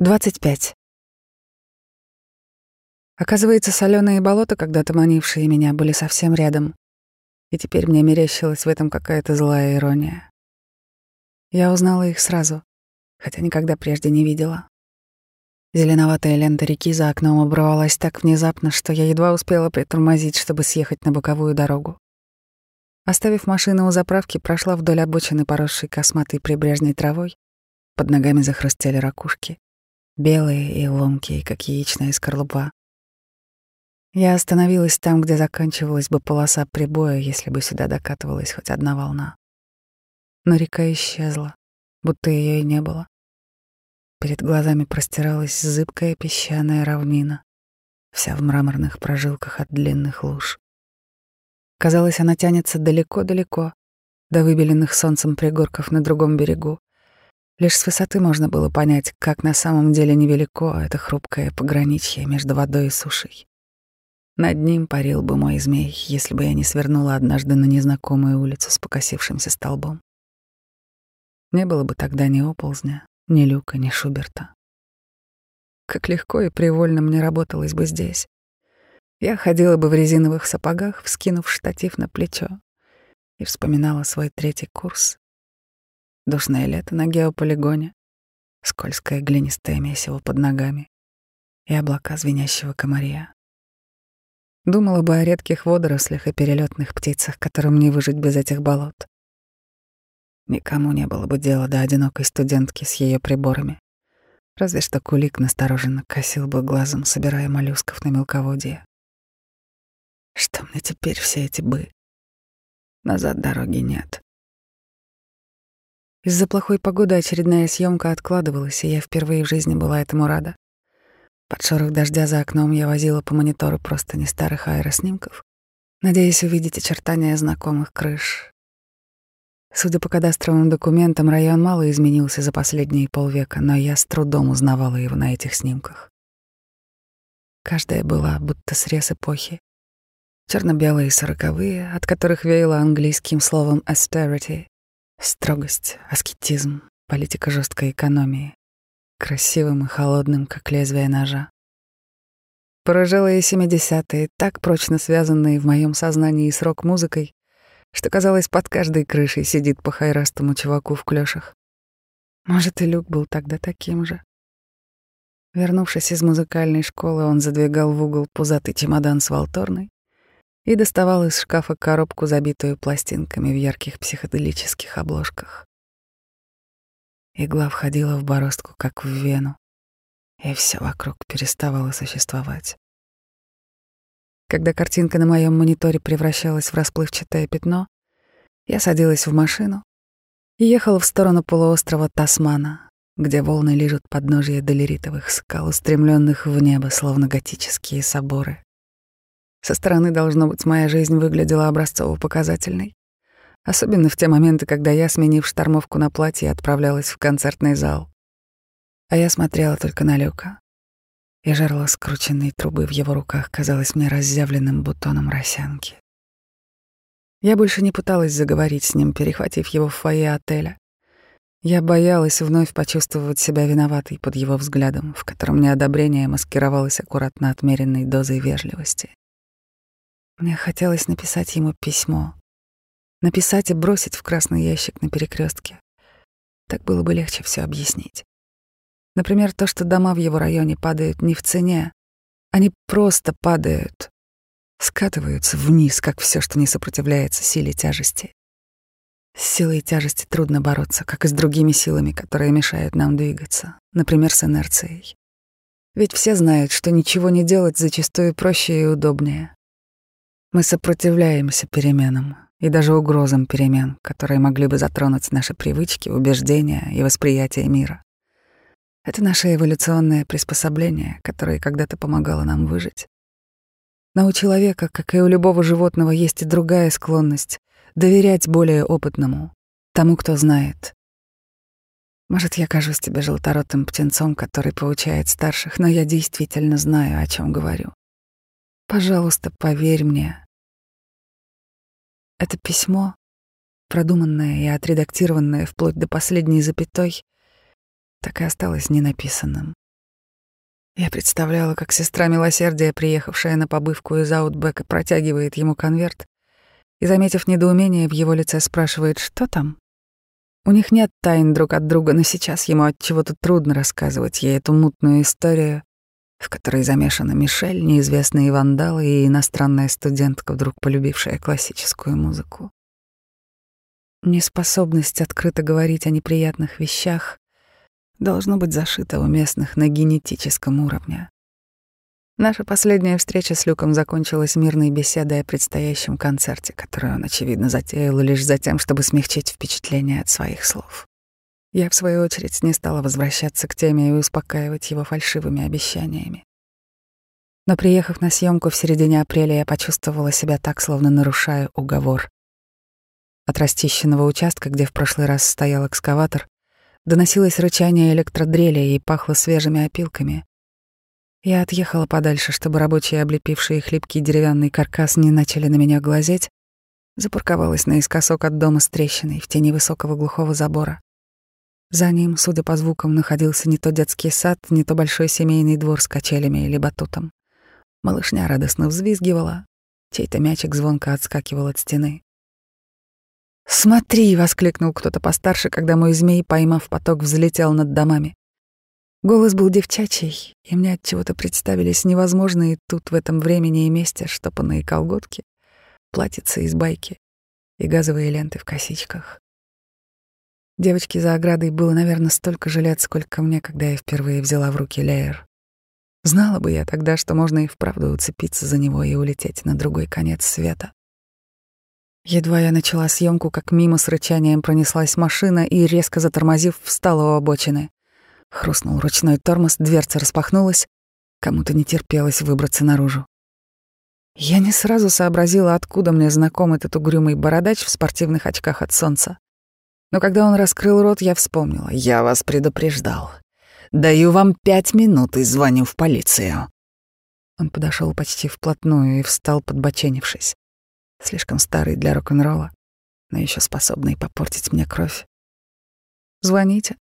25. Оказывается, соленые болота, когда-то манившие меня, были совсем рядом. И теперь мне мерещилась в этом какая-то злая ирония. Я узнала их сразу, хотя никогда прежде не видела. Зеленоватая лента реки за окном оборвалась так внезапно, что я едва успела притормозить, чтобы съехать на боковую дорогу. Оставив машину у заправки, прошла вдоль обочины, поросшей косматой прибрежной травой. Под ногами захрустели ракушки белые и ломкие, как яичная скорлупа. Я остановилась там, где заканчивалась бы полоса прибоя, если бы сюда докатывалась хоть одна волна. Но река исчезла, будто ее и не было. Перед глазами простиралась зыбкая песчаная равнина, вся в мраморных прожилках от длинных луж. Казалось, она тянется далеко-далеко, до выбеленных солнцем пригорков на другом берегу, Лишь с высоты можно было понять, как на самом деле невелико это хрупкое пограничье между водой и сушей. Над ним парил бы мой змей, если бы я не свернула однажды на незнакомую улицу с покосившимся столбом. Не было бы тогда ни оползня, ни люка, ни Шуберта. Как легко и привольно мне работалось бы здесь. Я ходила бы в резиновых сапогах, вскинув штатив на плечо, и вспоминала свой третий курс, Душное лето на геополигоне, скользкое глинистое месиво под ногами и облака звенящего комария. Думала бы о редких водорослях и перелетных птицах, которым не выжить без этих болот. Никому не было бы дела до одинокой студентки с ее приборами. Разве что кулик настороженно косил бы глазом, собирая моллюсков на мелководье. Что мне теперь все эти бы? Назад дороги нет. Из-за плохой погоды очередная съемка откладывалась, и я впервые в жизни была этому рада. Под шорох дождя за окном я возила по монитору просто не старых аэроснимков, надеясь увидеть очертания знакомых крыш. Судя по кадастровым документам, район мало изменился за последние полвека, но я с трудом узнавала его на этих снимках. Каждая была будто срез эпохи. Черно-белые сороковые, от которых веяло английским словом austerity, Строгость, аскетизм, политика жесткой экономии, красивым и холодным, как лезвие ножа. Поражалые семидесятые, так прочно связанные в моем сознании с рок-музыкой, что, казалось, под каждой крышей сидит по хайрастому чуваку в клёшах. Может, и Люк был тогда таким же. Вернувшись из музыкальной школы, он задвигал в угол пузатый чемодан с волторной и доставал из шкафа коробку, забитую пластинками в ярких психоделических обложках. Игла входила в бороздку, как в вену, и все вокруг переставало существовать. Когда картинка на моем мониторе превращалась в расплывчатое пятно, я садилась в машину и ехала в сторону полуострова Тасмана, где волны лижут подножья долеритовых скал, устремленных в небо, словно готические соборы. Со стороны, должно быть, моя жизнь выглядела образцово-показательной. Особенно в те моменты, когда я, сменив штормовку на платье, отправлялась в концертный зал. А я смотрела только на Люка. И жерло скрученной трубы в его руках казалось мне разъявленным бутоном росянки. Я больше не пыталась заговорить с ним, перехватив его в фойе отеля. Я боялась вновь почувствовать себя виноватой под его взглядом, в котором неодобрение маскировалось аккуратно отмеренной дозой вежливости. Мне хотелось написать ему письмо. Написать и бросить в красный ящик на перекрестке. Так было бы легче все объяснить. Например, то, что дома в его районе падают не в цене, они просто падают, скатываются вниз, как все, что не сопротивляется силе тяжести. С силой тяжести трудно бороться, как и с другими силами, которые мешают нам двигаться, например, с инерцией. Ведь все знают, что ничего не делать зачастую проще и удобнее. Мы сопротивляемся переменам и даже угрозам перемен, которые могли бы затронуть наши привычки, убеждения и восприятие мира. Это наше эволюционное приспособление, которое когда-то помогало нам выжить. Но у человека, как и у любого животного, есть и другая склонность — доверять более опытному, тому, кто знает. Может, я кажусь тебе желторотым птенцом, который получает старших, но я действительно знаю, о чем говорю. Пожалуйста, поверь мне, это письмо, продуманное и отредактированное вплоть до последней запятой, так и осталось ненаписанным. Я представляла, как сестра милосердия, приехавшая на побывку из Аутбека, протягивает ему конверт и, заметив недоумение в его лице, спрашивает, что там. У них нет тайн друг от друга, но сейчас ему от чего-то трудно рассказывать ей эту мутную историю, в которой замешана Мишель, неизвестные вандалы и иностранная студентка, вдруг полюбившая классическую музыку. Неспособность открыто говорить о неприятных вещах должно быть зашито у местных на генетическом уровне. Наша последняя встреча с Люком закончилась мирной беседой о предстоящем концерте, который он, очевидно, затеял лишь за тем, чтобы смягчить впечатление от своих слов. Я, в свою очередь, не стала возвращаться к теме и успокаивать его фальшивыми обещаниями. Но приехав на съемку в середине апреля, я почувствовала себя так, словно нарушаю уговор. От расчищенного участка, где в прошлый раз стоял экскаватор, Доносилось рычание электродрели и пахло свежими опилками. Я отъехала подальше, чтобы рабочие, облепившие хлипкий деревянный каркас, не начали на меня глазеть, запарковалась наискосок от дома с трещиной в тени высокого глухого забора. За ним, судя по звукам, находился не то детский сад, не то большой семейный двор с качелями или батутом. Малышня радостно взвизгивала, чей-то мячик звонко отскакивал от стены. «Смотри!» — воскликнул кто-то постарше, когда мой змей, поймав поток, взлетел над домами. Голос был девчачий, и мне от чего-то представились невозможные тут в этом времени и месте штопанные колготки, платьица из байки и газовые ленты в косичках. Девочке за оградой было, наверное, столько же лет, сколько мне, когда я впервые взяла в руки леер. Знала бы я тогда, что можно и вправду уцепиться за него и улететь на другой конец света. Едва я начала съемку, как мимо с рычанием пронеслась машина и, резко затормозив, встала у обочины. Хрустнул ручной тормоз, дверца распахнулась. Кому-то не терпелось выбраться наружу. Я не сразу сообразила, откуда мне знаком этот угрюмый бородач в спортивных очках от солнца. Но когда он раскрыл рот, я вспомнила. «Я вас предупреждал. Даю вам пять минут и звоню в полицию». Он подошел почти вплотную и встал, подбоченившись слишком старый для рок-н-ролла, но еще способный попортить мне кровь. Звоните.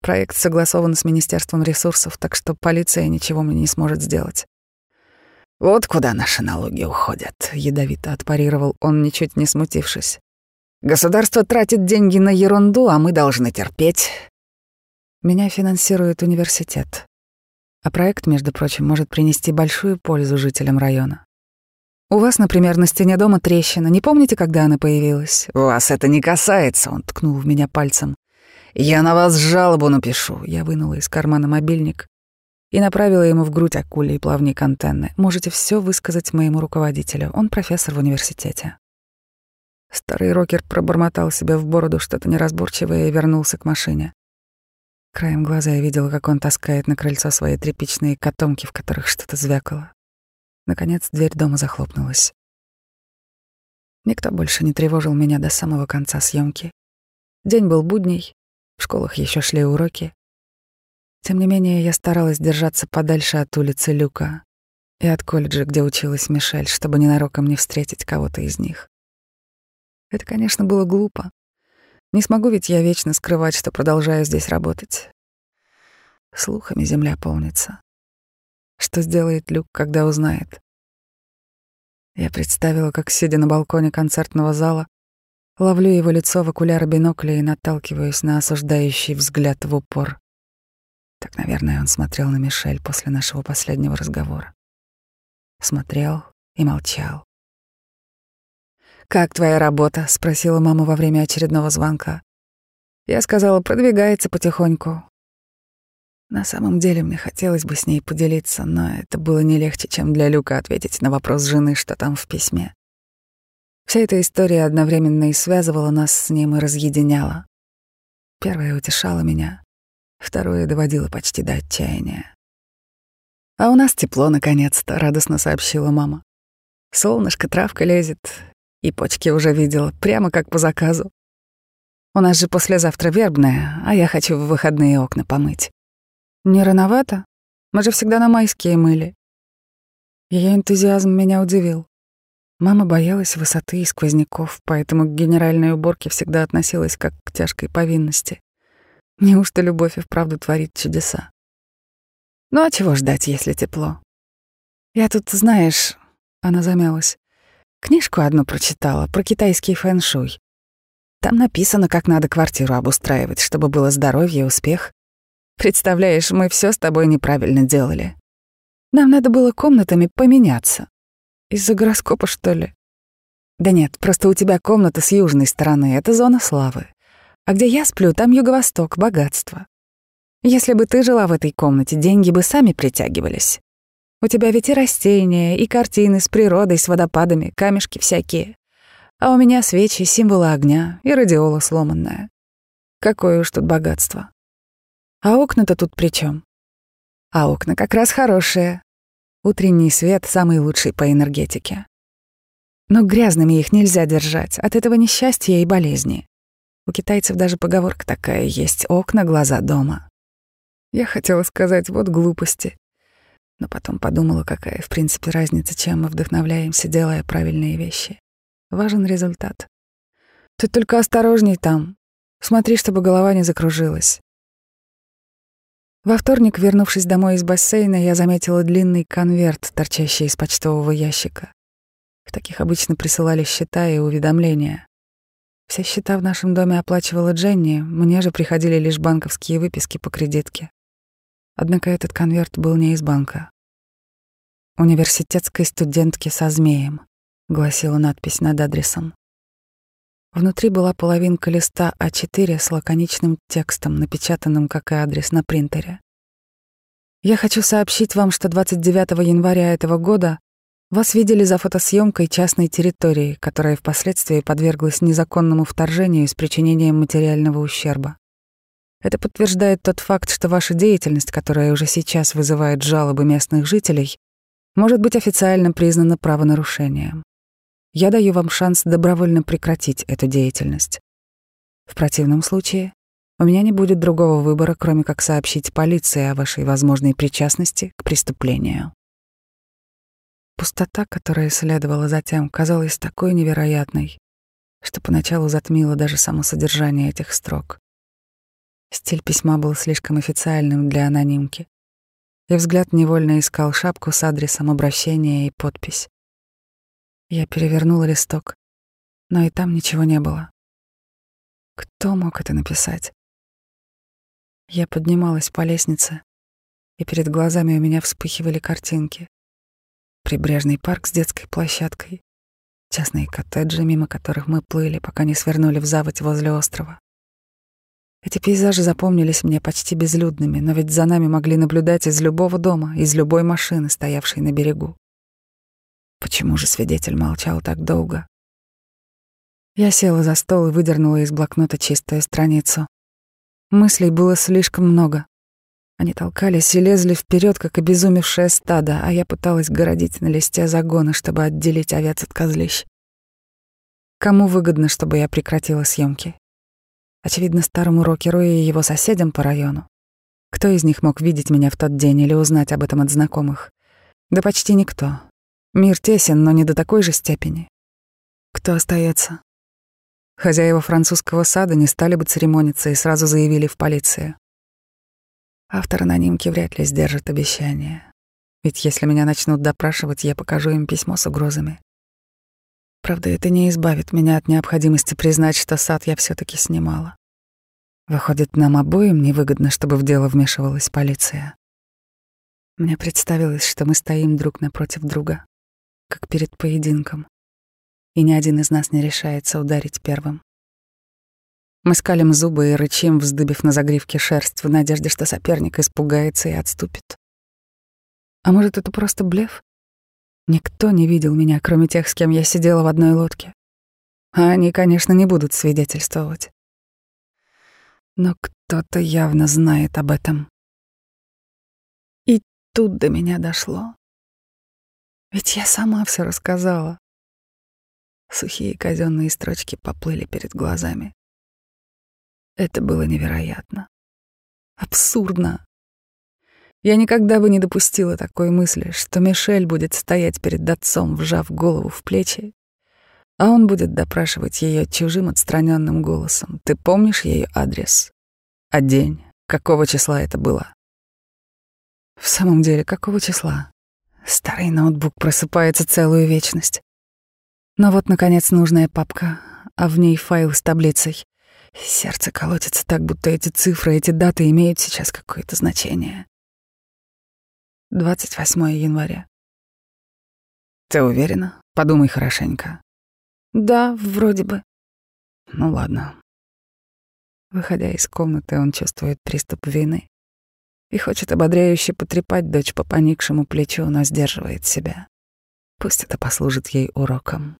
Проект согласован с Министерством ресурсов, так что полиция ничего мне не сможет сделать. Вот куда наши налоги уходят, ядовито отпарировал он, ничуть не смутившись. Государство тратит деньги на ерунду, а мы должны терпеть. Меня финансирует университет. А проект, между прочим, может принести большую пользу жителям района. У вас, например, на стене дома трещина. Не помните, когда она появилась? Вас это не касается, он ткнул в меня пальцем. Я на вас жалобу напишу. Я вынула из кармана мобильник и направила ему в грудь акулий плавник антенны. Можете все высказать моему руководителю. Он профессор в университете. Старый рокер пробормотал себе в бороду что-то неразборчивое и вернулся к машине. Краем глаза я видела, как он таскает на крыльцо свои тряпичные котомки, в которых что-то звякало. Наконец дверь дома захлопнулась. Никто больше не тревожил меня до самого конца съемки. День был будний, в школах еще шли уроки. Тем не менее, я старалась держаться подальше от улицы Люка и от колледжа, где училась Мишель, чтобы ненароком не встретить кого-то из них. Это, конечно, было глупо. Не смогу ведь я вечно скрывать, что продолжаю здесь работать. Слухами земля полнится. Что сделает Люк, когда узнает? Я представила, как, сидя на балконе концертного зала, ловлю его лицо в окуляр бинокля и наталкиваюсь на осуждающий взгляд в упор. Так, наверное, он смотрел на Мишель после нашего последнего разговора. Смотрел и молчал. «Как твоя работа?» — спросила мама во время очередного звонка. Я сказала, продвигается потихоньку. На самом деле мне хотелось бы с ней поделиться, но это было не легче, чем для Люка ответить на вопрос жены, что там в письме. Вся эта история одновременно и связывала нас с ним и разъединяла. Первое утешало меня, второе доводило почти до отчаяния. «А у нас тепло, наконец-то», — радостно сообщила мама. «Солнышко, травка лезет, и почки уже видела, прямо как по заказу. У нас же послезавтра вербная, а я хочу в выходные окна помыть. Не рановато? Мы же всегда на майские мыли. Ее энтузиазм меня удивил. Мама боялась высоты и сквозняков, поэтому к генеральной уборке всегда относилась как к тяжкой повинности. Неужто любовь и вправду творит чудеса? Ну а чего ждать, если тепло? Я тут, знаешь, она замялась. Книжку одну прочитала про китайский фэн-шуй. Там написано, как надо квартиру обустраивать, чтобы было здоровье и успех. Представляешь, мы все с тобой неправильно делали. Нам надо было комнатами поменяться. Из-за гороскопа, что ли? Да нет, просто у тебя комната с южной стороны, это зона славы. А где я сплю, там юго-восток, богатство. Если бы ты жила в этой комнате, деньги бы сами притягивались. У тебя ведь и растения, и картины с природой, с водопадами, камешки всякие. А у меня свечи, символы огня и радиола сломанная. Какое уж тут богатство. А окна-то тут при чем? А окна как раз хорошие. Утренний свет самый лучший по энергетике. Но грязными их нельзя держать, от этого несчастья и болезни. У китайцев даже поговорка такая есть «окна, глаза дома». Я хотела сказать «вот глупости», но потом подумала, какая в принципе разница, чем мы вдохновляемся, делая правильные вещи. Важен результат. Ты только осторожней там. Смотри, чтобы голова не закружилась. Во вторник, вернувшись домой из бассейна, я заметила длинный конверт, торчащий из почтового ящика. В таких обычно присылали счета и уведомления. Все счета в нашем доме оплачивала Дженни, мне же приходили лишь банковские выписки по кредитке. Однако этот конверт был не из банка. «Университетской студентки со змеем», — гласила надпись над адресом. Внутри была половинка листа А4 с лаконичным текстом, напечатанным как и адрес на принтере. «Я хочу сообщить вам, что 29 января этого года вас видели за фотосъемкой частной территории, которая впоследствии подверглась незаконному вторжению с причинением материального ущерба. Это подтверждает тот факт, что ваша деятельность, которая уже сейчас вызывает жалобы местных жителей, может быть официально признана правонарушением. Я даю вам шанс добровольно прекратить эту деятельность. В противном случае у меня не будет другого выбора, кроме как сообщить полиции о вашей возможной причастности к преступлению. Пустота, которая следовала затем, казалась такой невероятной, что поначалу затмило даже само содержание этих строк. Стиль письма был слишком официальным для анонимки, и взгляд невольно искал шапку с адресом обращения и подпись. Я перевернула листок, но и там ничего не было. Кто мог это написать? Я поднималась по лестнице, и перед глазами у меня вспыхивали картинки. Прибрежный парк с детской площадкой, частные коттеджи, мимо которых мы плыли, пока не свернули в заводь возле острова. Эти пейзажи запомнились мне почти безлюдными, но ведь за нами могли наблюдать из любого дома, из любой машины, стоявшей на берегу. Почему же свидетель молчал так долго? Я села за стол и выдернула из блокнота чистую страницу. Мыслей было слишком много. Они толкались и лезли вперед, как обезумевшее стадо, а я пыталась городить на листе загона, чтобы отделить овец от козлищ. Кому выгодно, чтобы я прекратила съемки? Очевидно, старому рокеру и его соседям по району. Кто из них мог видеть меня в тот день или узнать об этом от знакомых? Да почти никто. Мир тесен, но не до такой же степени. Кто остается? Хозяева французского сада не стали бы церемониться и сразу заявили в полицию. Автор анонимки вряд ли сдержит обещание. Ведь если меня начнут допрашивать, я покажу им письмо с угрозами. Правда, это не избавит меня от необходимости признать, что сад я все таки снимала. Выходит, нам обоим невыгодно, чтобы в дело вмешивалась полиция. Мне представилось, что мы стоим друг напротив друга, как перед поединком, и ни один из нас не решается ударить первым. Мы скалим зубы и рычим, вздыбив на загривке шерсть в надежде, что соперник испугается и отступит. А может, это просто блеф? Никто не видел меня, кроме тех, с кем я сидела в одной лодке. А они, конечно, не будут свидетельствовать. Но кто-то явно знает об этом. И тут до меня дошло. Ведь я сама все рассказала. Сухие казенные строчки поплыли перед глазами. Это было невероятно. Абсурдно. Я никогда бы не допустила такой мысли, что Мишель будет стоять перед отцом, вжав голову в плечи, а он будет допрашивать ее чужим отстраненным голосом. Ты помнишь ее адрес? А день? Какого числа это было? В самом деле, какого числа? Старый ноутбук просыпается целую вечность. Но вот, наконец, нужная папка, а в ней файл с таблицей. Сердце колотится так, будто эти цифры, эти даты имеют сейчас какое-то значение. 28 января. Ты уверена? Подумай хорошенько. Да, вроде бы. Ну ладно. Выходя из комнаты, он чувствует приступ вины и хочет ободряюще потрепать дочь по поникшему плечу, но сдерживает себя. Пусть это послужит ей уроком.